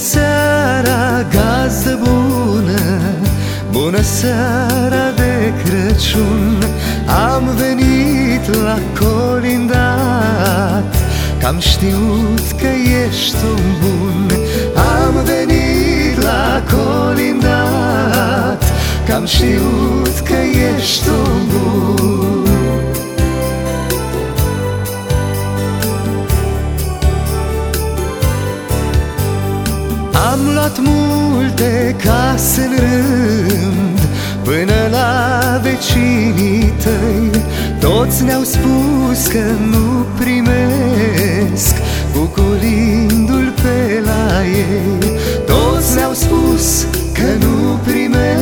seara, gazdă bună Bună seara de Crăciun. Am venit la colindat cam am știut că ești un bun. Am venit la colindat cam am știut că ești un bun. Am luat multe case în rând Până la vecinii tăi. Toți ne-au spus că nu primesc Cu colindul pe la ei. Toți ne-au spus că nu primesc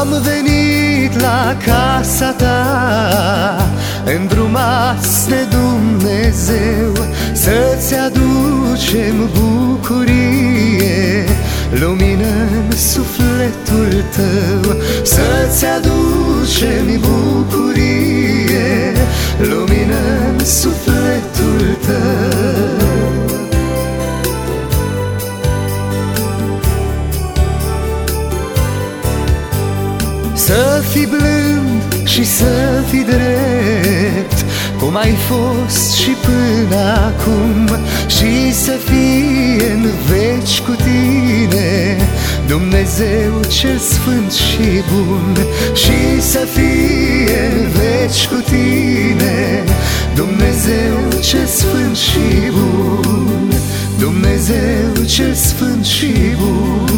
Am venit la casa ta Îndrumați de Dumnezeu Să-ți aducem bucurie. Lumină în sufletul tău Să-ți aducem bucurie. Lumină în sufletul Să fii blând și să fii drept Cum ai fost și până acum Și să fie în veci cu tine Dumnezeu cel sfânt și bun Și să fie în veci cu tine Dumnezeu cel sfânt și bun Dumnezeu cel sfânt și bun